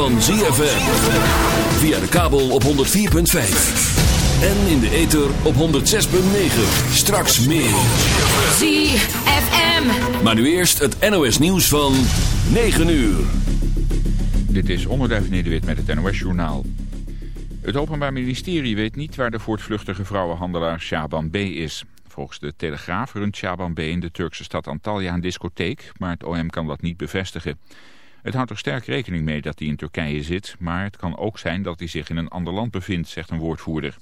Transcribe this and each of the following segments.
Van ZFM. Via de kabel op 104.5. En in de ether op 106.9. Straks meer. ZFM. Maar nu eerst het NOS nieuws van 9 uur. Dit is Onderduif Nederwit met het NOS-journaal. Het Openbaar Ministerie weet niet waar de voortvluchtige vrouwenhandelaar Shaban B. is. Volgens de Telegraaf runt Shaban B. in de Turkse stad Antalya een discotheek, maar het OM kan dat niet bevestigen. Het houdt er sterk rekening mee dat hij in Turkije zit, maar het kan ook zijn dat hij zich in een ander land bevindt, zegt een woordvoerder.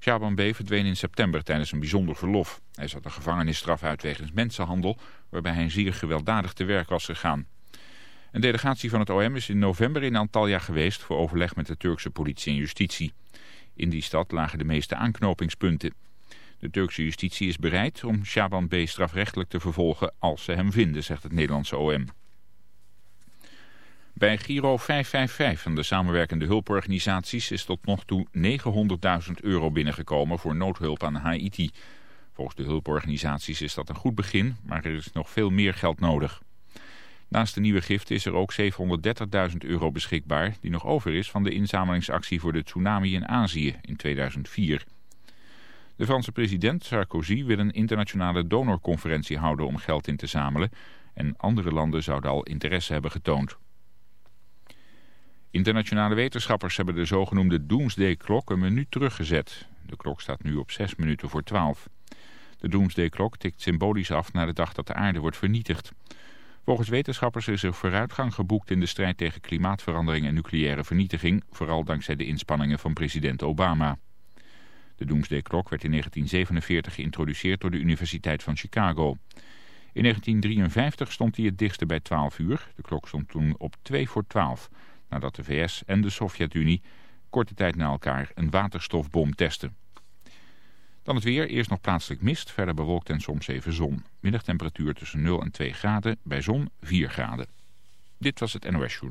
Shaban B. verdween in september tijdens een bijzonder verlof. Hij zat een gevangenisstraf uit wegens mensenhandel, waarbij hij zeer gewelddadig te werk was gegaan. Een delegatie van het OM is in november in Antalya geweest voor overleg met de Turkse politie en justitie. In die stad lagen de meeste aanknopingspunten. De Turkse justitie is bereid om Shaban B. strafrechtelijk te vervolgen als ze hem vinden, zegt het Nederlandse OM. Bij Giro 555 van de samenwerkende hulporganisaties is tot nog toe 900.000 euro binnengekomen voor noodhulp aan Haiti. Volgens de hulporganisaties is dat een goed begin, maar er is nog veel meer geld nodig. Naast de nieuwe gift is er ook 730.000 euro beschikbaar... die nog over is van de inzamelingsactie voor de tsunami in Azië in 2004. De Franse president Sarkozy wil een internationale donorconferentie houden om geld in te zamelen... en andere landen zouden al interesse hebben getoond. Internationale wetenschappers hebben de zogenoemde Doomsday-klok een minuut teruggezet. De klok staat nu op 6 minuten voor 12. De Doomsday-klok tikt symbolisch af naar de dag dat de aarde wordt vernietigd. Volgens wetenschappers is er vooruitgang geboekt in de strijd tegen klimaatverandering en nucleaire vernietiging, vooral dankzij de inspanningen van president Obama. De Doomsday-klok werd in 1947 geïntroduceerd door de Universiteit van Chicago. In 1953 stond hij het dichtste bij 12 uur. De klok stond toen op 2 voor 12, nadat de VS en de Sovjet-Unie korte tijd na elkaar een waterstofbom testen. Dan het weer, eerst nog plaatselijk mist, verder bewolkt en soms even zon. Middagtemperatuur tussen 0 en 2 graden, bij zon 4 graden. Dit was het NOS Show.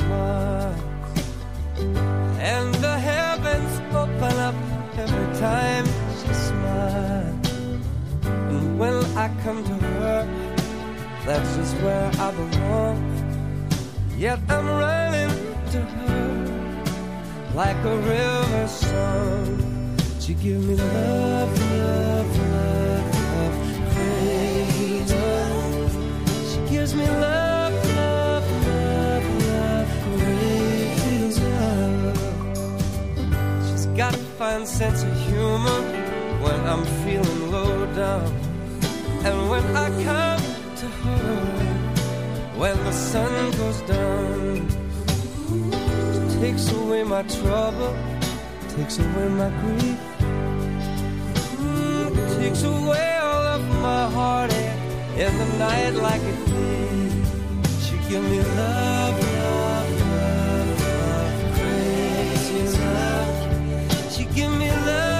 I come to her, that's just where I belong. Yet I'm running to her like a river song. She give me love, love, love, love, crazy love. She gives me love, love, love, love, crazy love. She's got a fine sense of humor when I'm feeling low down. And when I come to her, when the sun goes down, she takes away my trouble, takes away my grief, Mm, takes away all of my heartache in the night like a thief. She give me love, love, love, love, crazy love. She give me love, love,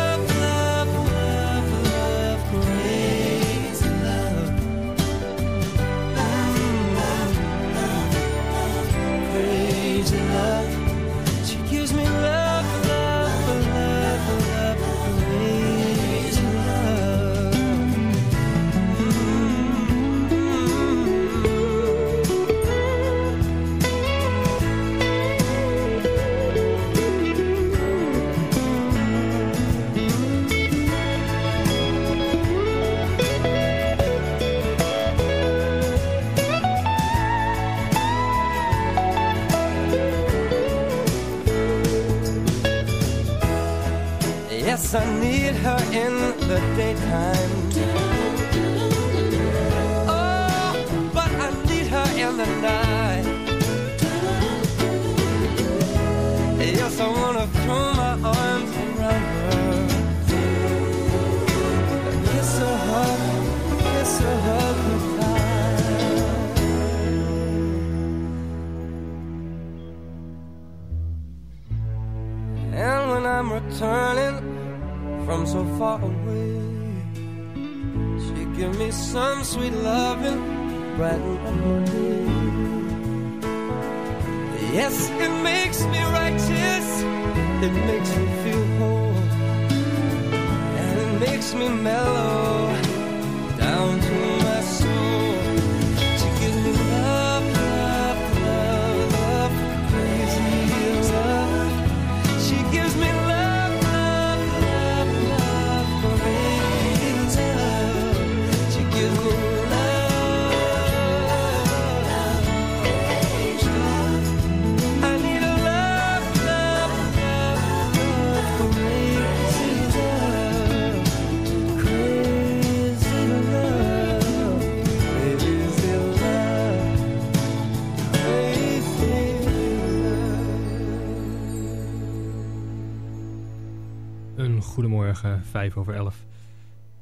5 over 11.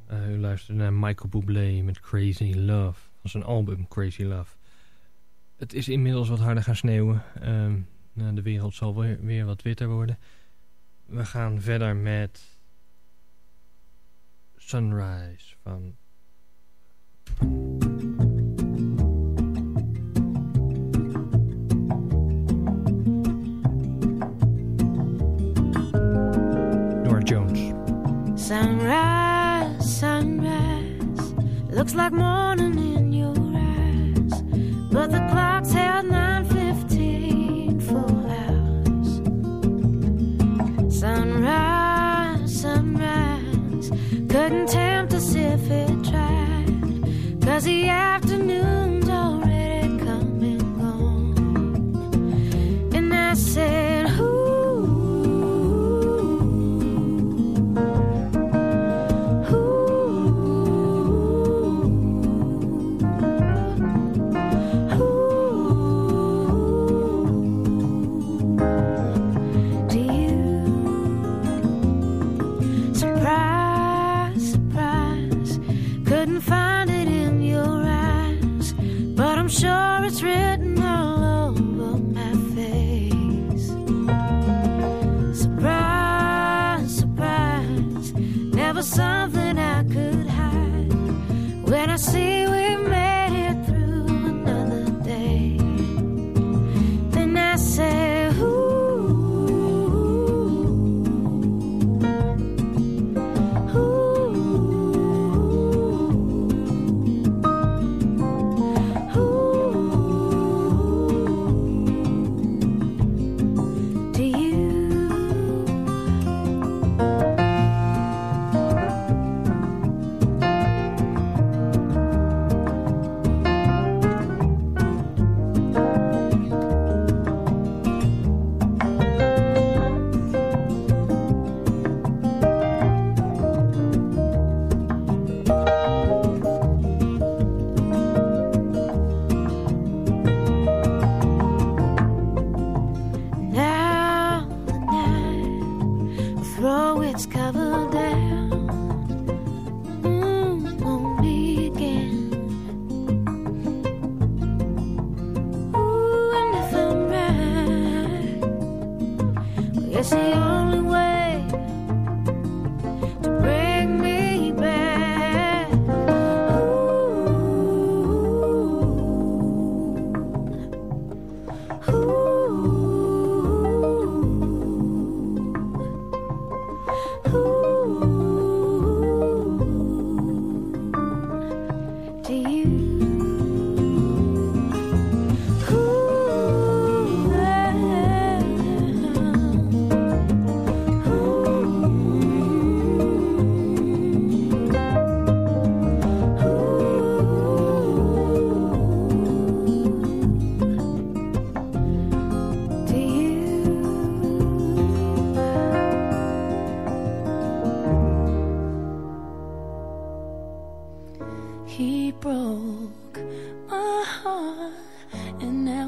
Eh, u luistert naar Michael Bublé met Crazy Love. dat is een album Crazy Love. Het is inmiddels wat harder gaan sneeuwen. Ehm, nou, de wereld zal weer, weer wat witter worden. We gaan verder met... Sunrise van... Looks like morning in your eyes, but the clock's held 9:15 for hours. Sunrise, sunrise, couldn't tempt us if it tried, cause the afternoon's already come and gone. And I said.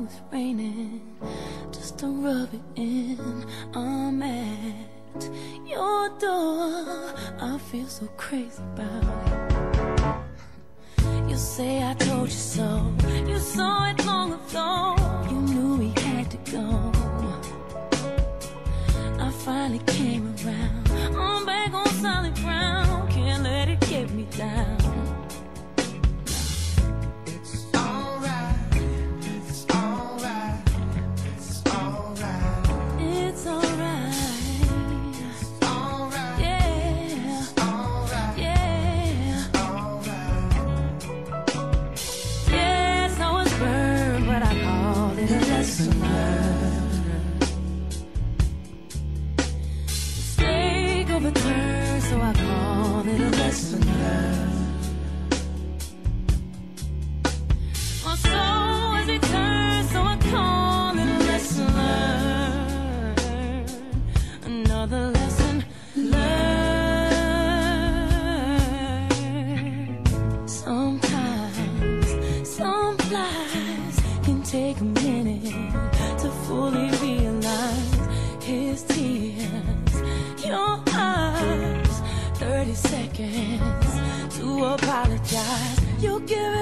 now it's raining just to rub it in. I'm at your door. I feel so crazy about it. You say I told you so. You saw it long ago. You knew we had to go. I finally came around. I'm back on solid ground. Can't let it get me down. to apologize. You give it.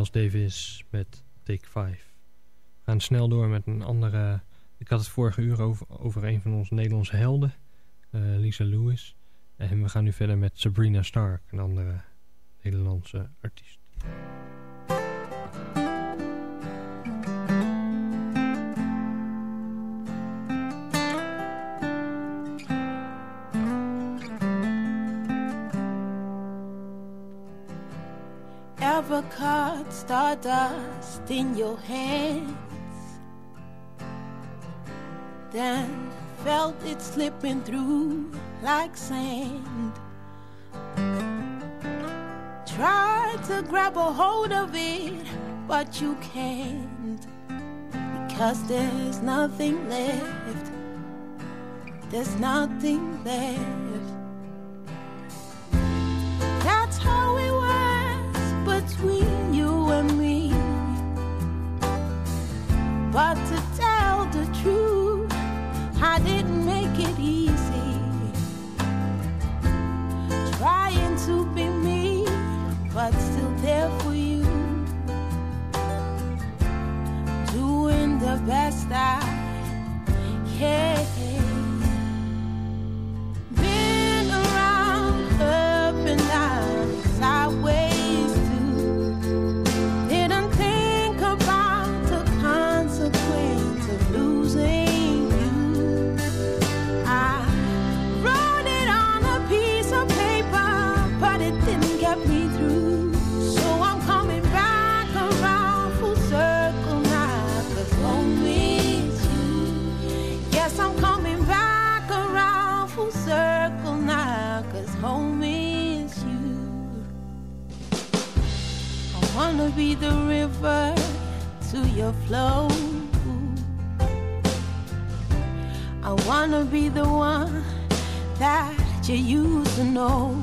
Miles Davis met Take 5. We gaan snel door met een andere... Ik had het vorige uur over, over een van onze Nederlandse helden. Uh, Lisa Lewis. En we gaan nu verder met Sabrina Stark. Een andere Nederlandse artiest. Caught stardust in your hands? Then felt it slipping through like sand. Tried to grab a hold of it, but you can't. Because there's nothing left. There's nothing left. But to tell the truth, I didn't make it easy. Trying to be me, but still there for you. Doing the best I wanna be the river to your flow. I wanna be the one that you used to know.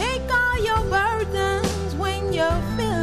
Take all your burdens when you're feeling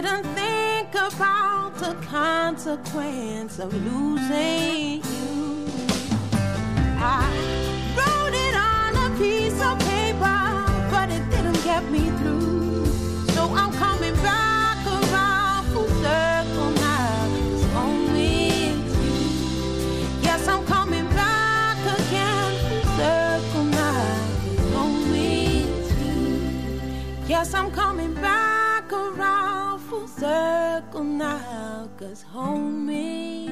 Didn't think about the consequence of losing you. I wrote it on a piece of paper, but it didn't get me through. So I'm coming back around full circle now. It's only you. Yes, I'm coming back again full circle now. It's only you. Yes, I'm coming Cause home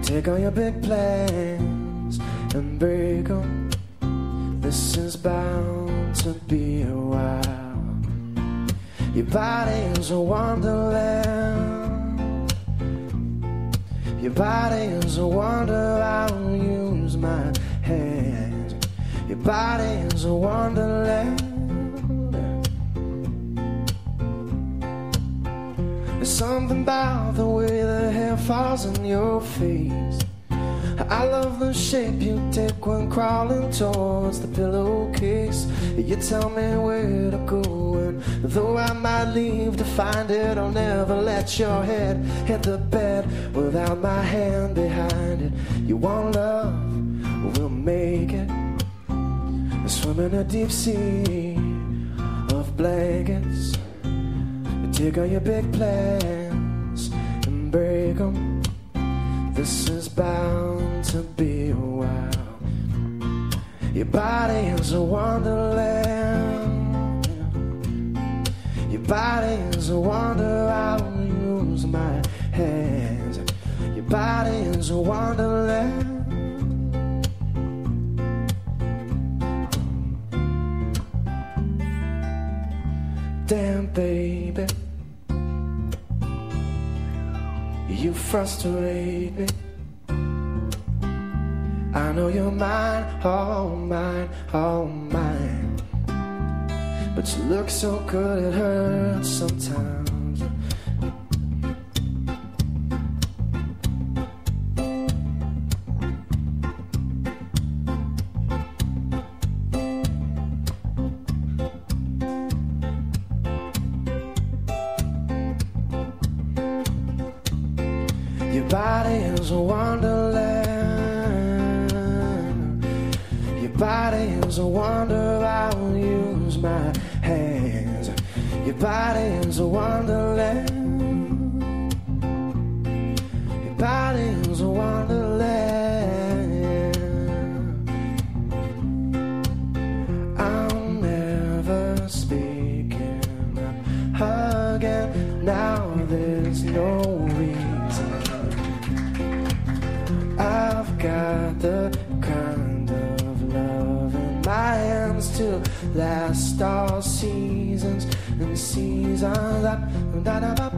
take all your big plans and break them. This is bound to be a while. Your body is a wonderland. Your body is a wonder. I'll use my hands. Your body is a wonderland. Something about the way the hair falls on your face. I love the shape you take when crawling towards the pillowcase. You tell me where to go, and though I might leave to find it, I'll never let your head hit the bed without my hand behind it. You want love, we'll make it. Swim in a deep sea of blankets. Take all your big plans and break them. This is bound to be a while. Your body is a wonderland. Your body is a wonder. I'll use my hands. Your body is a wonderland. Damn, baby. You frustrate me. I know you're mine, all mine, all mine. But you look so good, it hurts sometimes. Body is a wonderland. Your body is a wonder. I'll use my hands. Your body is a wonderland. Your body is a wonderland. Last all seasons and seasons up. Da ba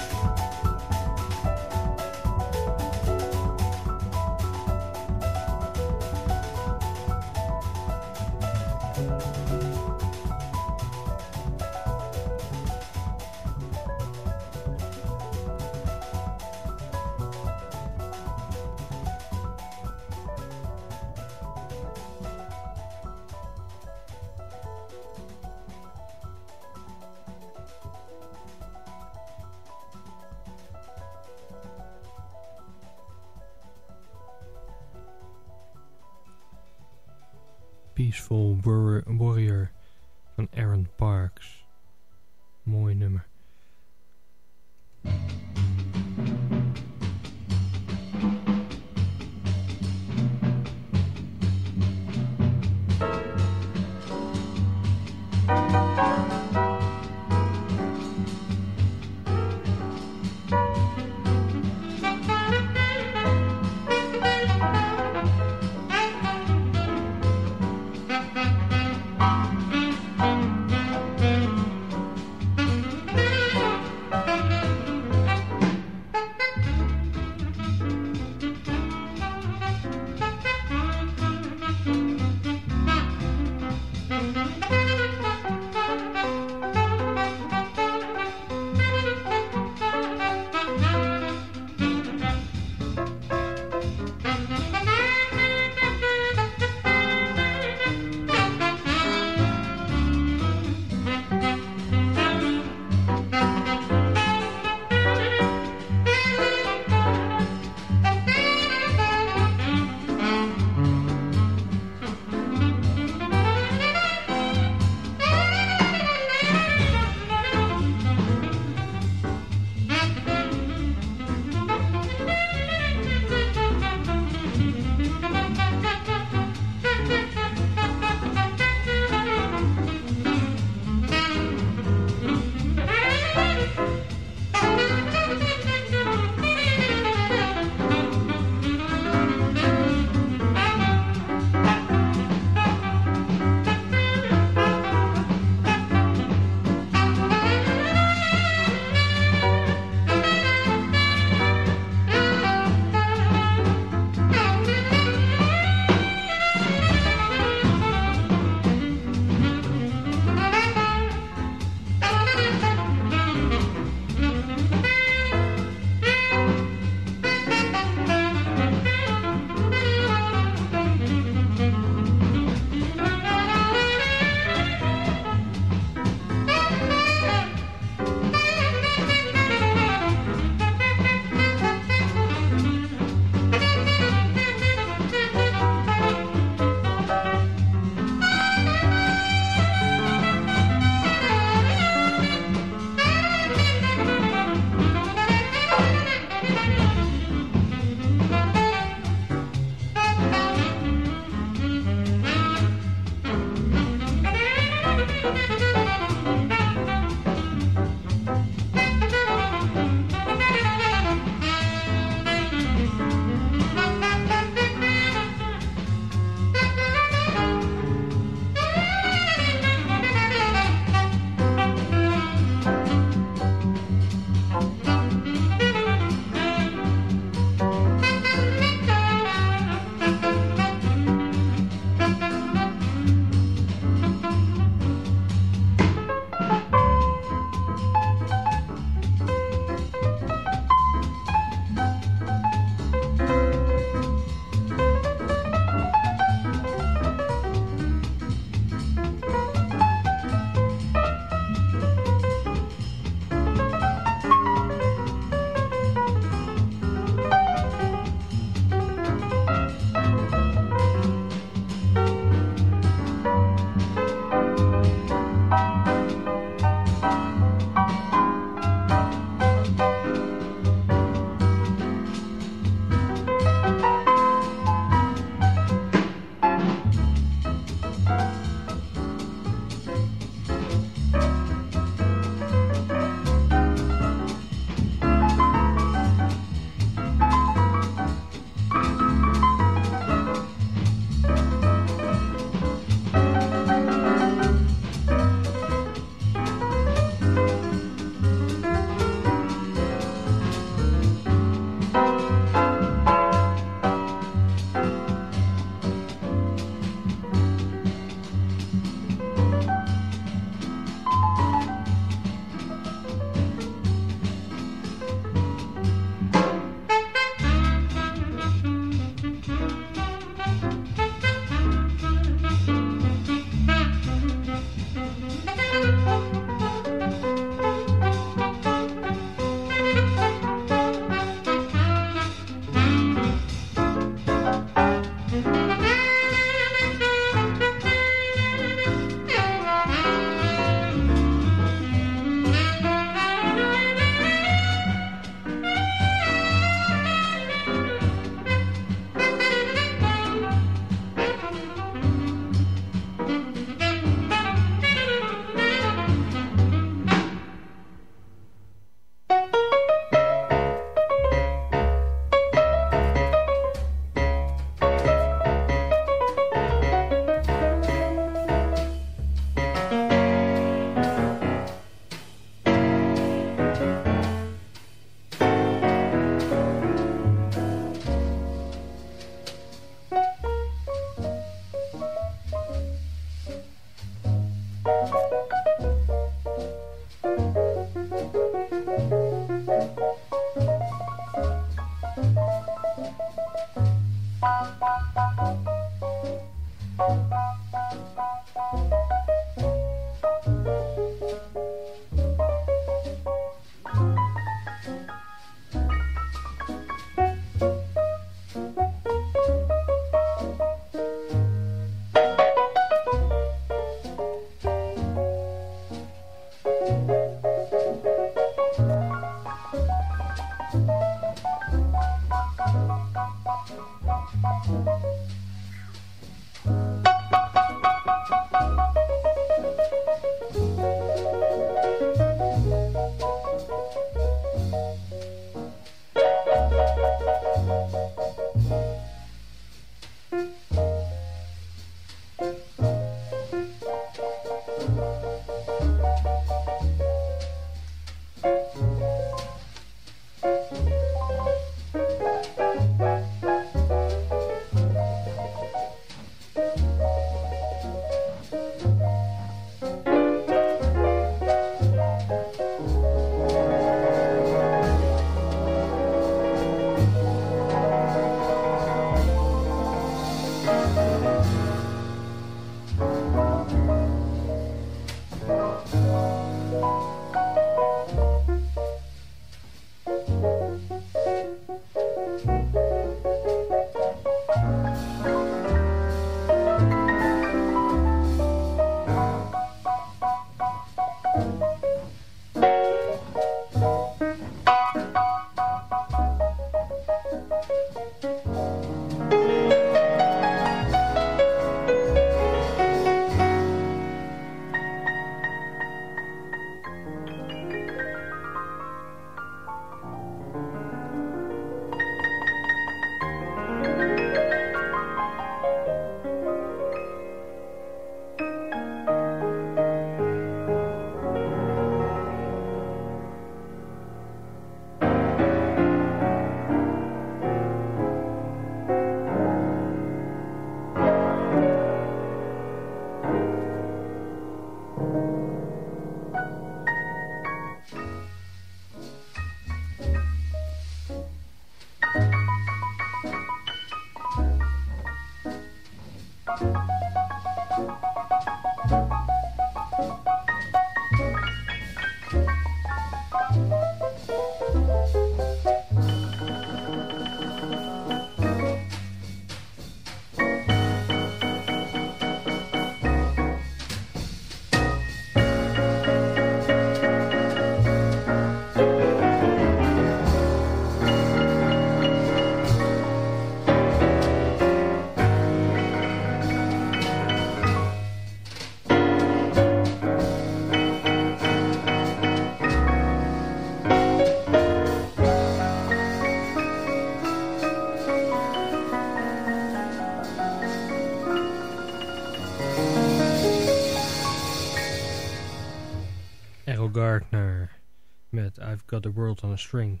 the World on a String.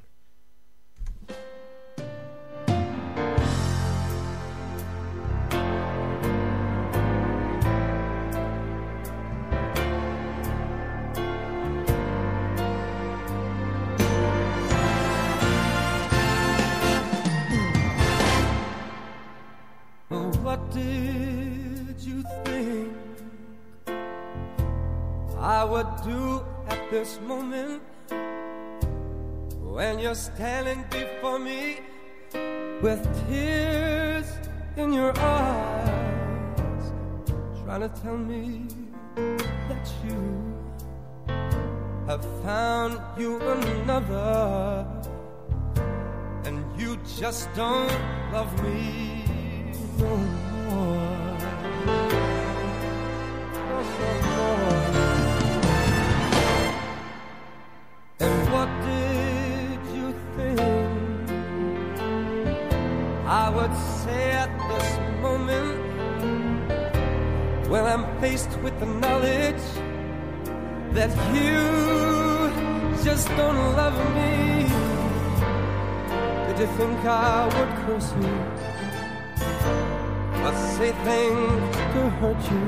With tears in your eyes, trying to tell me that you have found you another and you just don't love me no more. Faced with the knowledge that you just don't love me? Did you think I would curse you? Or say things to hurt you?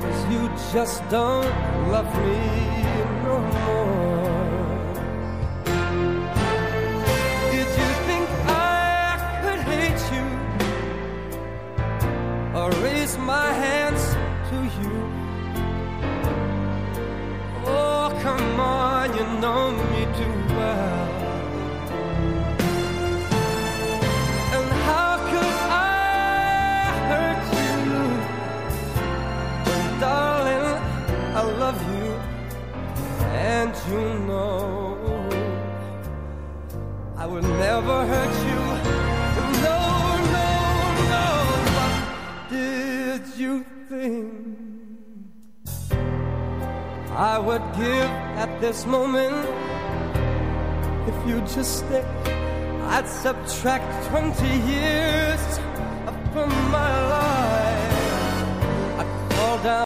Cause you just don't love me no more. Raise my hands to you? Oh, come on, you know me too well. And how could I hurt you? Darling, I love you, and you know I would never hurt you. I would give at this moment if you just stay? I'd subtract 20 years from my life.